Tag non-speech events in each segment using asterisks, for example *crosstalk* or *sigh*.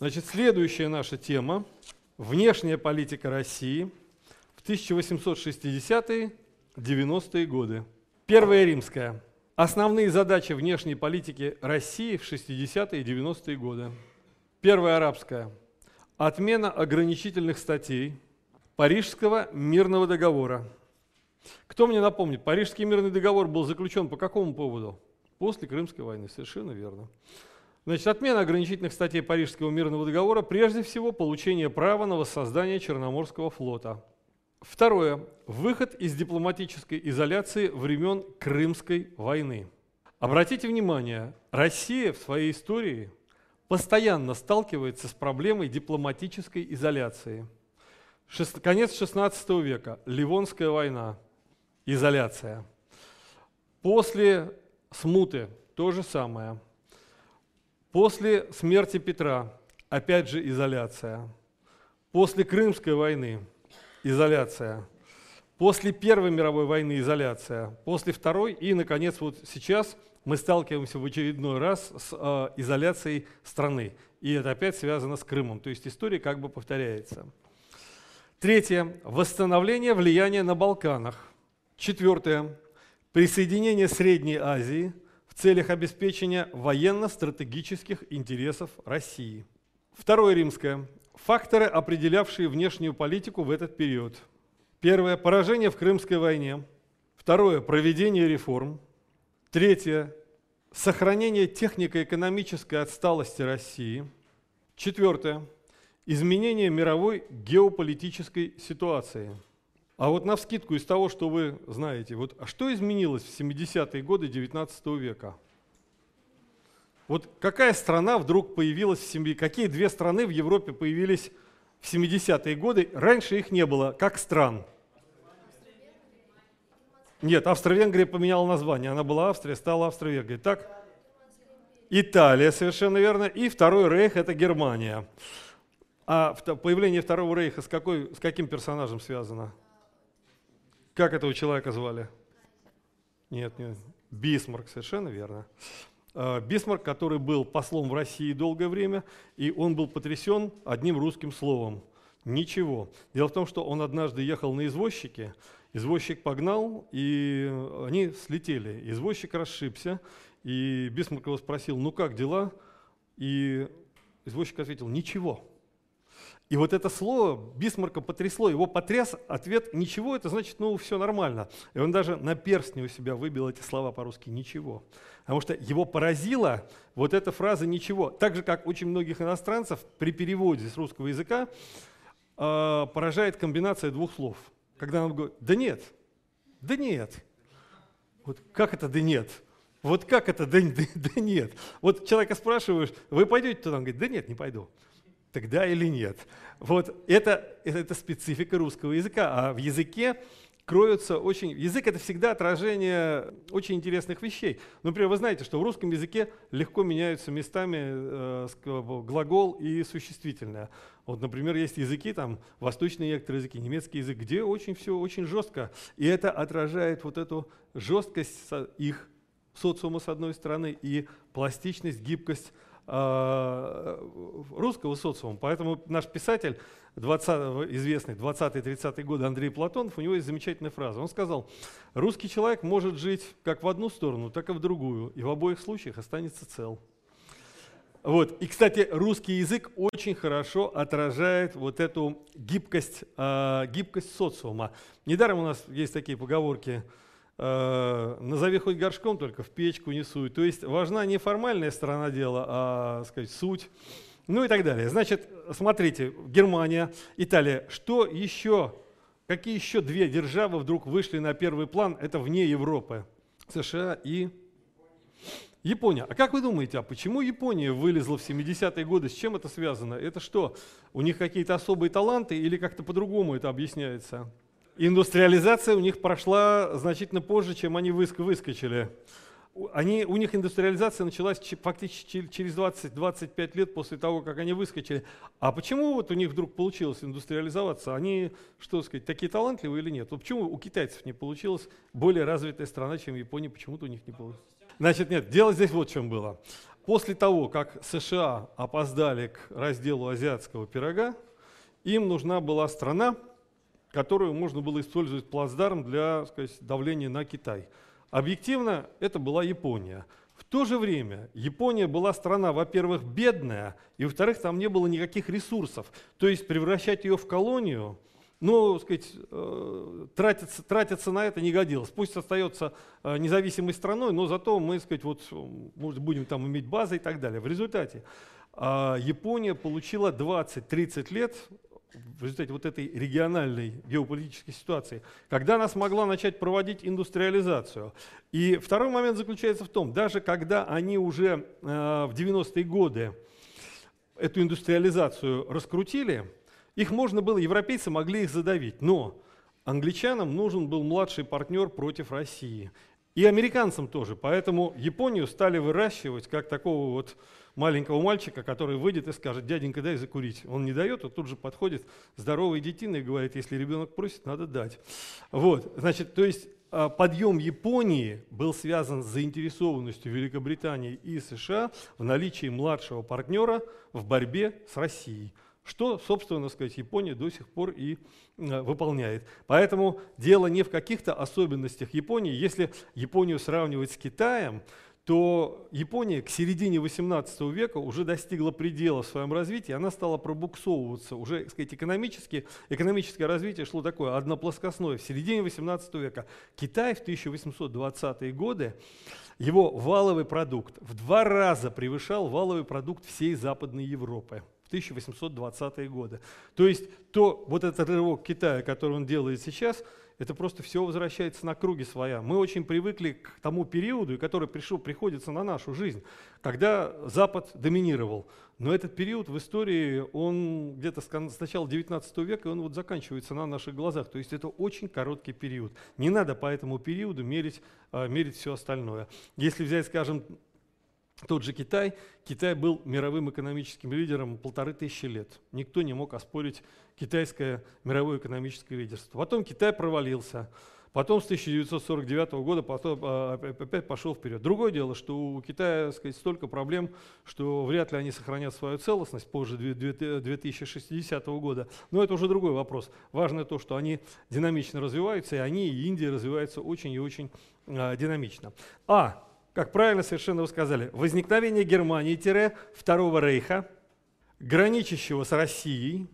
Значит, следующая наша тема – внешняя политика России в 1860-90-е годы. Первая римская. Основные задачи внешней политики России в 60-е и 90-е годы. Первая арабская. Отмена ограничительных статей Парижского мирного договора. Кто мне напомнит, Парижский мирный договор был заключен по какому поводу? После Крымской войны, совершенно верно. Значит, отмена ограничительных статей Парижского мирного договора, прежде всего, получение права на воссоздание Черноморского флота. Второе. Выход из дипломатической изоляции времен Крымской войны. Обратите внимание, Россия в своей истории постоянно сталкивается с проблемой дипломатической изоляции. Шест... Конец XVI века, Ливонская война, изоляция. После смуты то же самое – После смерти Петра, опять же, изоляция. После Крымской войны – изоляция. После Первой мировой войны – изоляция. После Второй и, наконец, вот сейчас мы сталкиваемся в очередной раз с э, изоляцией страны. И это опять связано с Крымом. То есть история как бы повторяется. Третье. Восстановление влияния на Балканах. Четвертое. Присоединение Средней Азии – целях обеспечения военно-стратегических интересов России. Второе римское. Факторы, определявшие внешнюю политику в этот период. Первое. Поражение в Крымской войне. Второе. Проведение реформ. Третье. Сохранение технико-экономической отсталости России. Четвертое. Изменение мировой геополитической ситуации. А вот на вскидку из того, что вы знаете, вот, а что изменилось в 70-е годы 19 века? Вот какая страна вдруг появилась в семье? Какие две страны в Европе появились в 70-е годы? Раньше их не было, как стран. Нет, Австро-Венгрия поменяла название. Она была Австрия, стала Австро-Венгрией. Так? Италия, совершенно верно. И Второй Рейх – это Германия. А появление Второго Рейха с, какой, с каким персонажем связано? Как этого человека звали? Нет, нет. Бисмарк, совершенно верно. А, Бисмарк, который был послом в России долгое время, и он был потрясен одним русским словом. Ничего. Дело в том, что он однажды ехал на извозчике, извозчик погнал, и они слетели. Извозчик расшибся, и Бисмарк его спросил, ну как дела? И извозчик ответил, ничего. И вот это слово Бисмарка потрясло, его потряс ответ «ничего», это значит, ну, все нормально. И он даже на перстне у себя выбил эти слова по-русски «ничего». Потому что его поразила вот эта фраза «ничего». Так же, как очень многих иностранцев при переводе с русского языка э, поражает комбинация двух слов. Когда он говорит «да нет», «да нет». Вот как это «да нет»? Вот как это «да, да, да нет»? Вот человека спрашиваешь, вы пойдете туда? Он говорит «да нет, не пойду» тогда или нет. Вот это, это специфика русского языка. А в языке кроются очень... Язык — это всегда отражение очень интересных вещей. Например, вы знаете, что в русском языке легко меняются местами э, глагол и существительное. Вот, например, есть языки, там, восточные некоторые языки, немецкий язык, где очень все очень жестко. И это отражает вот эту жесткость их социума, с одной стороны, и пластичность, гибкость русского социума. Поэтому наш писатель, 20, известный 20-30-е годы Андрей Платонов, у него есть замечательная фраза. Он сказал, русский человек может жить как в одну сторону, так и в другую, и в обоих случаях останется цел. Вот. И, кстати, русский язык очень хорошо отражает вот эту гибкость, э, гибкость социума. Недаром у нас есть такие поговорки – Э, назови хоть горшком, только в печку не суй. То есть важна не формальная сторона дела, а сказать, суть. Ну и так далее. Значит, смотрите, Германия, Италия. Что еще, какие еще две державы вдруг вышли на первый план? Это вне Европы. США и Япония. А как вы думаете, а почему Япония вылезла в 70-е годы? С чем это связано? Это что, у них какие-то особые таланты или как-то по-другому это объясняется? Индустриализация у них прошла значительно позже, чем они выскочили. Они, у них индустриализация началась фактически через 20-25 лет после того, как они выскочили. А почему вот у них вдруг получилось индустриализоваться? Они, что сказать, такие талантливые или нет? Почему у китайцев не получилось более развитая страна, чем Япония, почему-то у них не получилось? Значит, нет, дело здесь вот в чем было. после того, как США опоздали к разделу азиатского пирога, им нужна была страна, которую можно было использовать плацдарм для сказать, давления на Китай. Объективно это была Япония. В то же время Япония была страна, во-первых, бедная, и во-вторых, там не было никаких ресурсов. То есть превращать ее в колонию, ну, сказать, э, тратиться, тратиться на это не годилось. Пусть остается э, независимой страной, но зато мы, сказать, вот, может, будем там иметь базы и так далее. В результате э, Япония получила 20-30 лет в результате вот этой региональной геополитической ситуации, когда она смогла начать проводить индустриализацию. И второй момент заключается в том, даже когда они уже э, в 90-е годы эту индустриализацию раскрутили, их можно было, европейцы могли их задавить, но англичанам нужен был младший партнер против России. И американцам тоже. Поэтому Японию стали выращивать как такого вот маленького мальчика, который выйдет и скажет, дяденька, дай закурить. Он не дает, а тут же подходит здоровый детина и говорит, если ребенок просит, надо дать. Вот, значит, то есть а, подъем Японии был связан с заинтересованностью Великобритании и США в наличии младшего партнера в борьбе с Россией что, собственно сказать, Япония до сих пор и э, выполняет. Поэтому дело не в каких-то особенностях Японии. Если Японию сравнивать с Китаем, то Япония к середине 18 века уже достигла предела в своем развитии, она стала пробуксовываться. Уже, так сказать, экономически, экономическое развитие шло такое одноплоскостное. В середине 18 века Китай в 1820-е годы, его валовый продукт в два раза превышал валовый продукт всей Западной Европы. 1820-е годы. То есть то, вот этот рывок Китая, который он делает сейчас, это просто все возвращается на круги своя. Мы очень привыкли к тому периоду, который пришел, приходится на нашу жизнь, когда Запад доминировал. Но этот период в истории, он где-то с начала 19 века, он вот заканчивается на наших глазах. То есть это очень короткий период. Не надо по этому периоду мерить, а, мерить все остальное. Если взять, скажем, тот же Китай, Китай был мировым экономическим лидером полторы тысячи лет. Никто не мог оспорить китайское мировое экономическое лидерство. Потом Китай провалился. Потом с 1949 года потом, а, опять пошел вперед. Другое дело, что у Китая сказать, столько проблем, что вряд ли они сохранят свою целостность позже 2060 года. Но это уже другой вопрос. Важно то, что они динамично развиваются, и они, и Индия развиваются очень и очень а, динамично. А как правильно совершенно вы сказали, возникновение Германии-Второго Рейха, граничащего с Россией,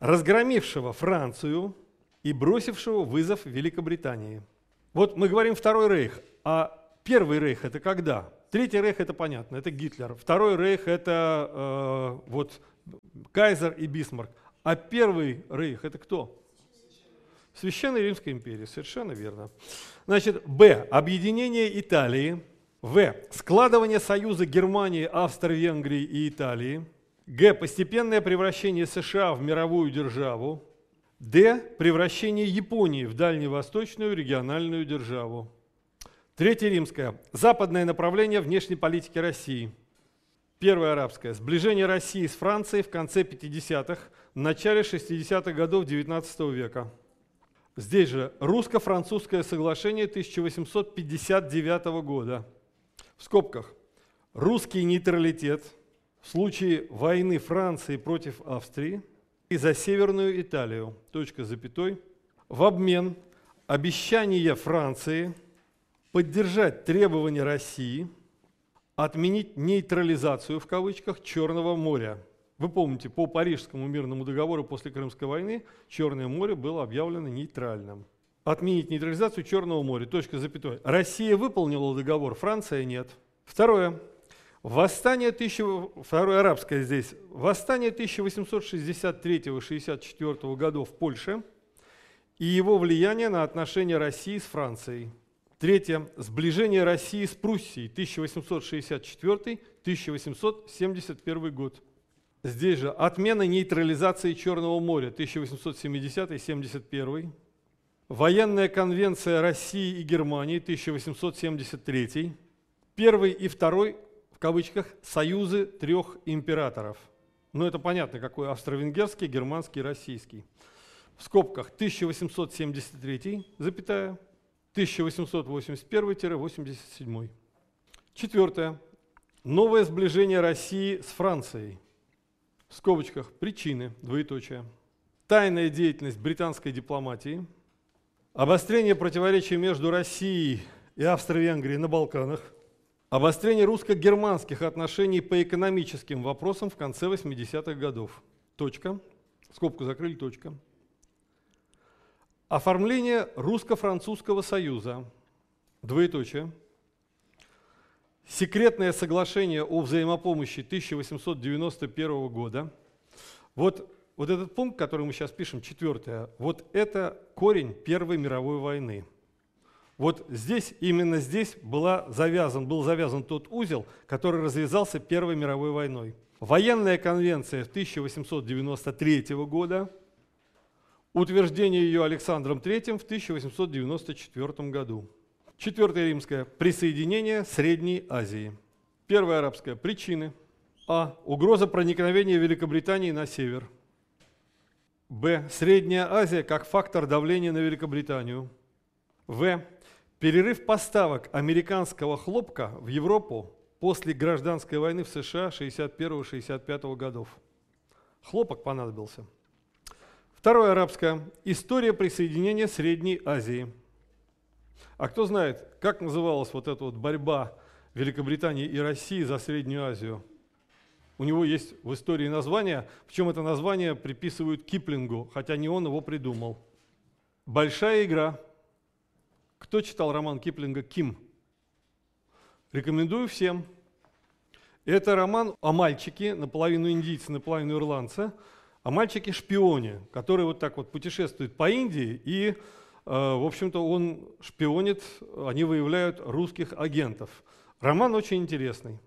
разгромившего Францию и бросившего вызов Великобритании. Вот мы говорим Второй Рейх, а Первый Рейх это когда? Третий Рейх это понятно, это Гитлер. Второй Рейх это э, вот Кайзер и Бисмарк. А Первый Рейх это кто? Священная Римская империя, совершенно верно. Значит, Б. Объединение Италии. В. Складывание союза Германии, Австро-Венгрии и Италии. Г. Постепенное превращение США в мировую державу. Д. Превращение Японии в дальневосточную региональную державу. Третье римское. Западное направление внешней политики России. Первое арабское. Сближение России с Францией в конце 50-х, начале 60-х годов XIX века. Здесь же русско-французское соглашение 1859 года. В скобках. Русский нейтралитет в случае войны Франции против Австрии и за Северную Италию. Точка запятой. В обмен обещание Франции поддержать требования России отменить нейтрализацию в кавычках Черного моря – вы помните, по Парижскому мирному договору после Крымской войны Черное море было объявлено нейтральным. Отменить нейтрализацию Черного моря. Точка запятой. Россия выполнила договор, Франция нет. Второе. Восстание 1000, второе арабское здесь. Восстание 1863-64 годов в Польше и его влияние на отношения России с Францией. Третье. Сближение России с Пруссией 1864-1871 год. Здесь же отмена нейтрализации Черного моря 1870-71, военная конвенция России и Германии 1873, первый и второй, в кавычках, союзы трех императоров. Ну это понятно, какой австро-венгерский, германский, российский. В скобках 1873, запятая, 1881-87. Четвертое. Новое сближение России с Францией. В скобочках причины, двоеточие. Тайная деятельность британской дипломатии. Обострение противоречий между Россией и Австро-Венгрией на Балканах. Обострение русско-германских отношений по экономическим вопросам в конце 80-х годов. Точка. Скобку закрыли, точка. Оформление русско-французского союза. Двоеточие. Секретное соглашение о взаимопомощи 1891 года. Вот, вот этот пункт, который мы сейчас пишем, четвертое, вот это корень Первой мировой войны. Вот здесь, именно здесь была завязан, был завязан тот узел, который развязался Первой мировой войной. Военная конвенция 1893 года, утверждение ее Александром III в 1894 году. Четвертое римское. Присоединение Средней Азии. Первое арабское. Причины. А. Угроза проникновения Великобритании на север. Б. Средняя Азия как фактор давления на Великобританию. В. Перерыв поставок американского хлопка в Европу после гражданской войны в США 61-65 годов. Хлопок понадобился. Второе арабское. История присоединения Средней Азии. А кто знает, как называлась вот эта вот борьба Великобритании и России за Среднюю Азию? У него есть в истории название, причем это название приписывают Киплингу, хотя не он его придумал. Большая игра. Кто читал роман Киплинга «Ким»? Рекомендую всем. Это роман о мальчике, наполовину индийце, наполовину ирландце, о мальчике-шпионе, который вот так вот путешествует по Индии и в общем-то, он шпионит, они выявляют русских агентов. Роман очень интересный.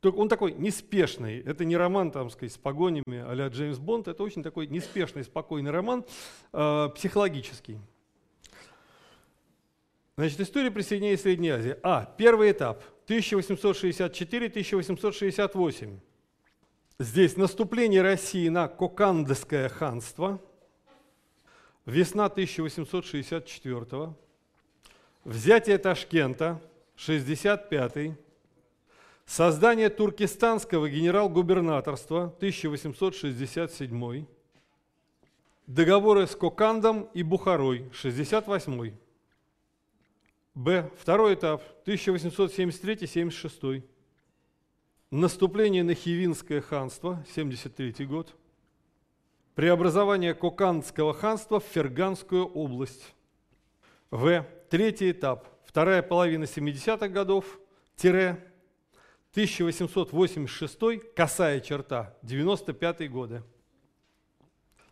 Только он такой неспешный. Это не роман, там, сказать, с погонями а Джеймс Бонд. Это очень такой неспешный, спокойный роман, э, психологический. Значит, история присоединения Средней Азии. А. Первый этап. 1864-1868. Здесь наступление России на Кокандское ханство – Весна 1864, взятие Ташкента, 65 создание туркестанского генерал-губернаторства, 1867 договоры с Кокандом и Бухарой, 68 Б. Второй этап, 1873-76 Наступление на Хивинское ханство, 73 год преобразование Кокандского ханства в Ферганскую область. В. Третий этап. Вторая половина 70-х годов, тире 1886, косая черта, 95 годы.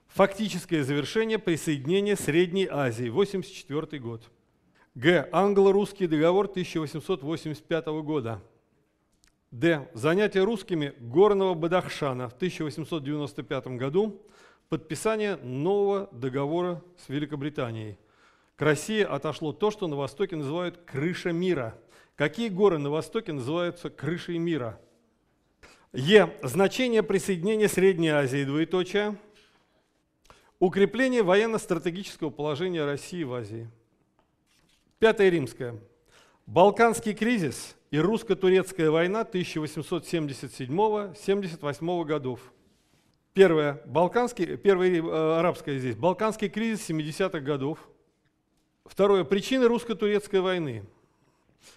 Фактическое завершение присоединения Средней Азии, 84 год. Г. Англо-русский договор 1885 года. Д. Занятие русскими горного Бадахшана в 1895 году подписание нового договора с Великобританией. К России отошло то, что на Востоке называют крыша мира. Какие горы на Востоке называются крышей мира? Е. Значение присоединения Средней Азии, двоеточие. Укрепление военно-стратегического положения России в Азии. Пятое римское. Балканский кризис и русско-турецкая война 1877-78 годов. Первое. Балканский, первое э, арабское здесь. Балканский кризис 70-х годов. Второе. Причины русско-турецкой войны.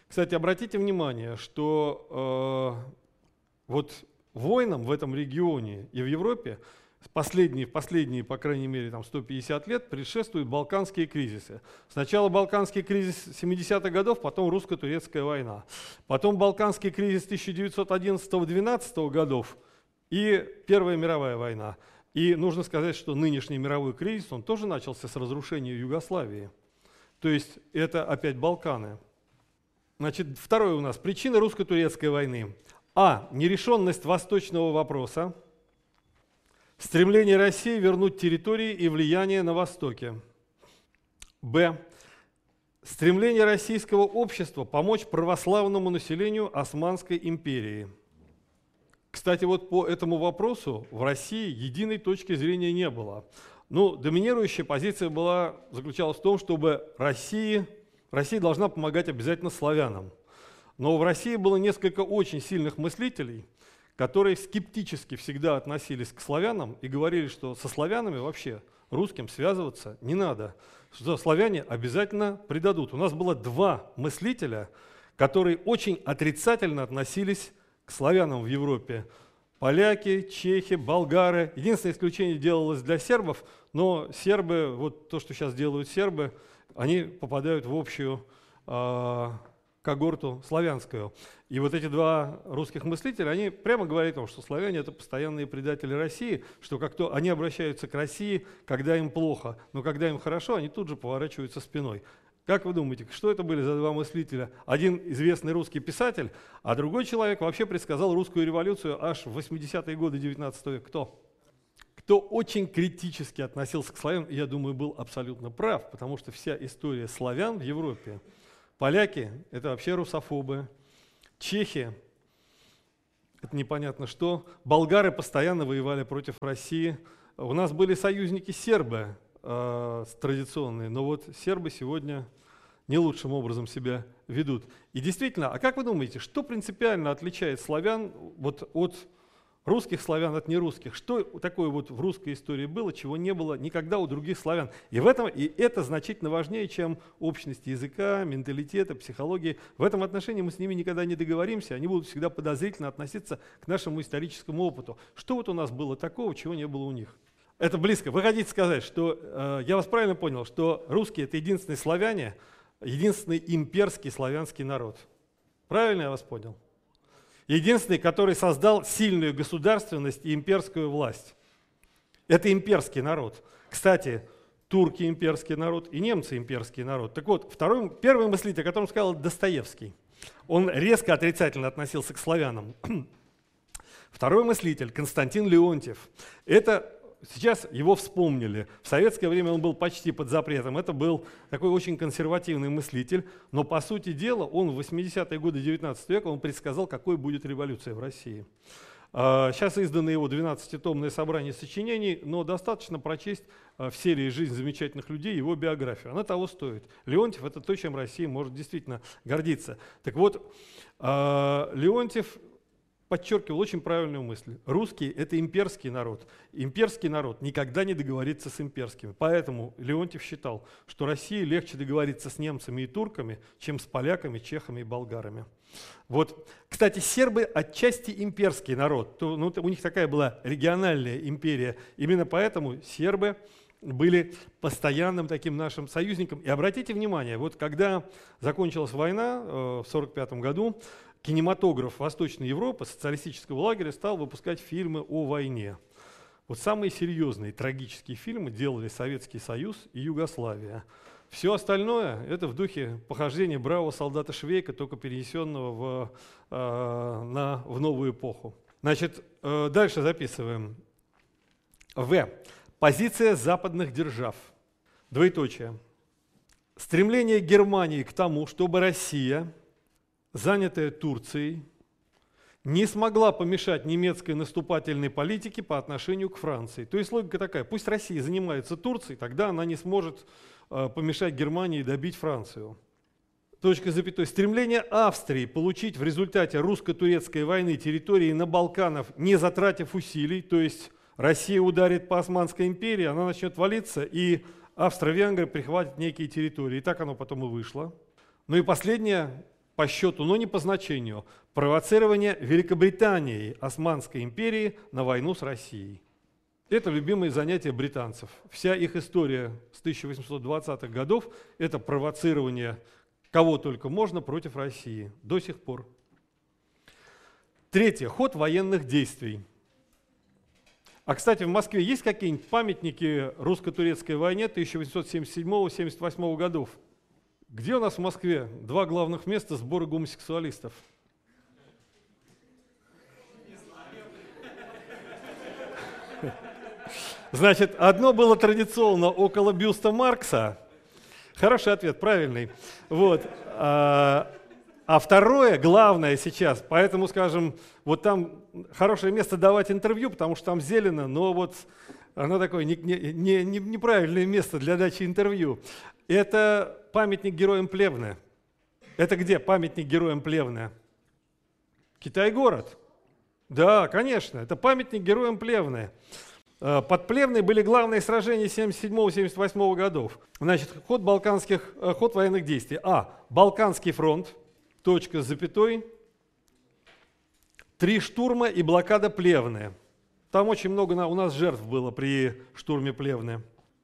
Кстати, обратите внимание, что э, вот войнам в этом регионе и в Европе последние, последние, по крайней мере, там 150 лет предшествуют балканские кризисы. Сначала балканский кризис 70-х годов, потом русско-турецкая война. Потом балканский кризис 1911-12 годов, и Первая мировая война. И нужно сказать, что нынешний мировой кризис, он тоже начался с разрушения Югославии. То есть это опять Балканы. Значит, второе у нас. Причина русско-турецкой войны. А. Нерешенность восточного вопроса. Стремление России вернуть территории и влияние на Востоке. Б. Стремление российского общества помочь православному населению Османской империи. Кстати, вот по этому вопросу в России единой точки зрения не было. Ну, доминирующая позиция была, заключалась в том, чтобы России, Россия должна помогать обязательно славянам. Но в России было несколько очень сильных мыслителей, которые скептически всегда относились к славянам и говорили, что со славянами вообще русским связываться не надо, что славяне обязательно предадут. У нас было два мыслителя, которые очень отрицательно относились к славянам в Европе. Поляки, чехи, болгары. Единственное исключение делалось для сербов, но сербы, вот то, что сейчас делают сербы, они попадают в общую э, когорту славянскую. И вот эти два русских мыслителя, они прямо говорят о том, что славяне это постоянные предатели России, что как то они обращаются к России, когда им плохо, но когда им хорошо, они тут же поворачиваются спиной. Как вы думаете, что это были за два мыслителя? Один известный русский писатель, а другой человек вообще предсказал русскую революцию аж в 80-е годы 19 века. Кто? Кто очень критически относился к славянам, я думаю, был абсолютно прав, потому что вся история славян в Европе – Поляки – это вообще русофобы. Чехи – это непонятно что. Болгары постоянно воевали против России. У нас были союзники сербы э, традиционные, но вот сербы сегодня не лучшим образом себя ведут. И действительно, а как вы думаете, что принципиально отличает славян вот от русских славян от нерусских. Что такое вот в русской истории было, чего не было никогда у других славян. И, в этом, и это значительно важнее, чем общность языка, менталитета, психологии. В этом отношении мы с ними никогда не договоримся, они будут всегда подозрительно относиться к нашему историческому опыту. Что вот у нас было такого, чего не было у них? Это близко. Вы хотите сказать, что э, я вас правильно понял, что русские это единственные славяне, единственный имперский славянский народ. Правильно я вас понял? единственный, который создал сильную государственность и имперскую власть. Это имперский народ. Кстати, турки имперский народ и немцы имперский народ. Так вот, второй, первый мыслитель, о котором сказал Достоевский, он резко отрицательно относился к славянам. *clears throat* Второй мыслитель, Константин Леонтьев, это сейчас его вспомнили. В советское время он был почти под запретом. Это был такой очень консервативный мыслитель, но по сути дела он в 80-е годы 19 века он предсказал, какой будет революция в России. Сейчас а, издано его 12-томное собрание сочинений, но достаточно прочесть а, в серии «Жизнь замечательных людей» его биографию. Она того стоит. Леонтьев – это то, чем Россия может действительно гордиться. Так вот, а, Леонтьев подчеркивал очень правильную мысль. Русский – это имперский народ. Имперский народ никогда не договорится с имперскими. Поэтому Леонтьев считал, что России легче договориться с немцами и турками, чем с поляками, чехами и болгарами. Вот. Кстати, сербы отчасти имперский народ. То, ну, у них такая была региональная империя. Именно поэтому сербы были постоянным таким нашим союзником. И обратите внимание, вот когда закончилась война э, в 1945 году, кинематограф Восточной Европы, социалистического лагеря, стал выпускать фильмы о войне. Вот самые серьезные трагические фильмы делали Советский Союз и Югославия. Все остальное – это в духе похождения бравого солдата Швейка, только перенесенного в, э, на, в новую эпоху. Значит, э, дальше записываем. В. Позиция западных держав. Двоеточие. Стремление Германии к тому, чтобы Россия – занятая Турцией, не смогла помешать немецкой наступательной политике по отношению к Франции. То есть логика такая, пусть Россия занимается Турцией, тогда она не сможет э, помешать Германии добить Францию. Точка запятой. Стремление Австрии получить в результате русско-турецкой войны территории на Балканах, не затратив усилий, то есть Россия ударит по Османской империи, она начнет валиться, и Австро-Венгры прихватят некие территории. И так оно потом и вышло. Ну и последнее, по счету, но не по значению, провоцирование Великобритании, Османской империи на войну с Россией. Это любимые занятия британцев. Вся их история с 1820-х годов – это провоцирование кого только можно против России до сих пор. Третье. Ход военных действий. А, кстати, в Москве есть какие-нибудь памятники русско-турецкой войне 1877-78 годов? Где у нас в Москве два главных места сбора гомосексуалистов? Значит, одно было традиционно около бюста Маркса. Хороший ответ, правильный. Вот. А, а второе, главное сейчас, поэтому, скажем, вот там хорошее место давать интервью, потому что там зелено, но вот оно такое не, не, не, неправильное место для дачи интервью. Это памятник героям Плевны. Это где памятник героям Плевны? Китай-город. Да, конечно, это памятник героям Плевны. Э, под Плевной были главные сражения 77-78 годов. Значит, ход, балканских, э, ход военных действий. А. Балканский фронт, точка с запятой, три штурма и блокада Плевны. Там очень много у нас жертв было при штурме Плевны.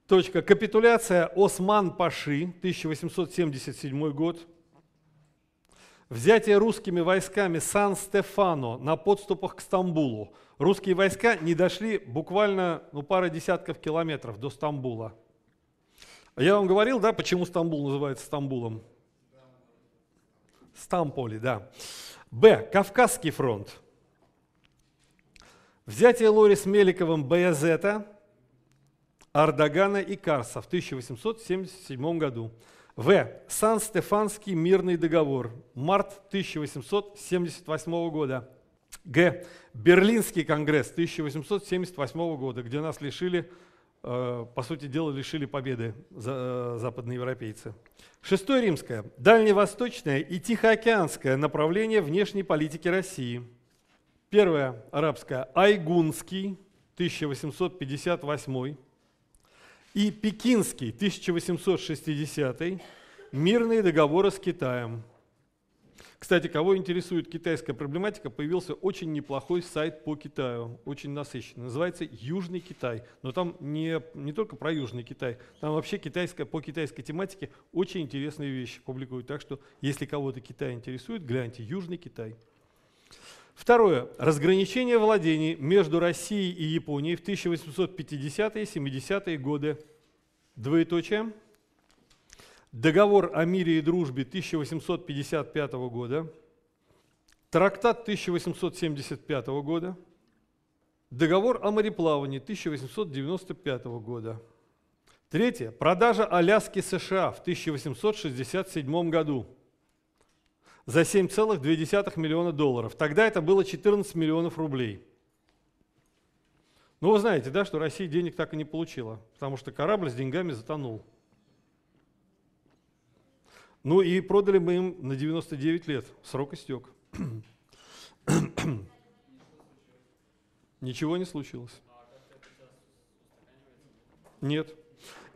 Точка. Капитуляция Осман-Паши, 1877 год. Взятие русскими войсками Сан-Стефано на подступах к Стамбулу. Русские войска не дошли буквально ну, пара десятков километров до Стамбула. Я вам говорил, да, почему Стамбул называется Стамбулом? Стамполи, да. Б. Кавказский фронт. Взятие Лорис Меликовым Баязета, Ардагана и Карса в 1877 году. В. Сан-Стефанский мирный договор. Март 1878 года. Г. Берлинский конгресс 1878 года, где нас лишили, э, по сути дела, лишили победы э, западноевропейцы. Шестое римское. Дальневосточное и Тихоокеанское направление внешней политики России. Первое арабское. Айгунский 1858 и Пекинский, 1860 мирные договоры с Китаем. Кстати, кого интересует китайская проблематика, появился очень неплохой сайт по Китаю, очень насыщенный. Называется «Южный Китай». Но там не, не только про Южный Китай, там вообще китайская, по китайской тематике очень интересные вещи публикуют. Так что, если кого-то Китай интересует, гляньте «Южный Китай». Второе. Разграничение владений между Россией и Японией в 1850-е 70-е годы. Двоеточие. Договор о мире и дружбе 1855 года. Трактат 1875 года. Договор о мореплавании 1895 года. Третье. Продажа Аляски США в 1867 году за 7,2 миллиона долларов. Тогда это было 14 миллионов рублей. Ну, вы знаете, да, что Россия денег так и не получила, потому что корабль с деньгами затонул. Ну и продали мы им на 99 лет, срок истек. Ничего не случилось. Нет.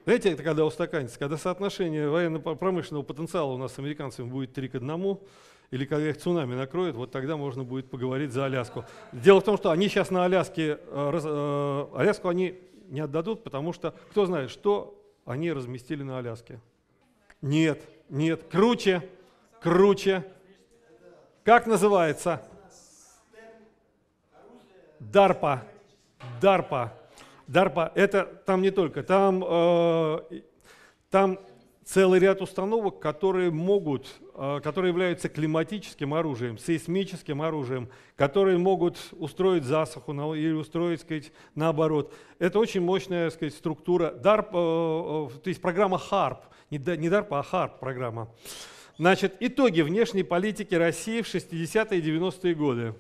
Знаете, это когда устаканится, когда соотношение военно-промышленного потенциала у нас с американцами будет 3 к 1, или когда их цунами накроет, вот тогда можно будет поговорить за Аляску. Дело в том, что они сейчас на Аляске, э, э, Аляску они не отдадут, потому что кто знает, что они разместили на Аляске. Нет, нет, круче, круче. Как называется? Дарпа. Дарпа. DARPA это там не только, там, э, там целый ряд установок, которые могут, э, которые являются климатическим оружием, сейсмическим оружием, которые могут устроить засуху или устроить, сказать, наоборот. Это очень мощная сказать, структура. DARP, э, э, то есть программа HARP, не, не DARPA, а HARP программа. Значит, итоги внешней политики России в 60-е и 90-е годы.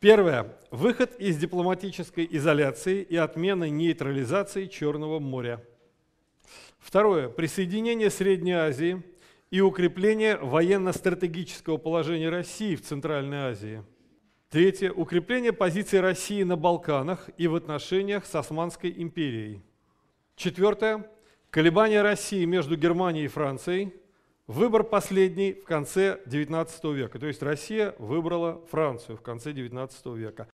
Первое. Выход из дипломатической изоляции и отмена нейтрализации Черного моря. Второе. Присоединение Средней Азии и укрепление военно-стратегического положения России в Центральной Азии. Третье. Укрепление позиции России на Балканах и в отношениях с Османской империей. Четвертое. Колебания России между Германией и Францией Выбор последний в конце XIX века. То есть Россия выбрала Францию в конце XIX века.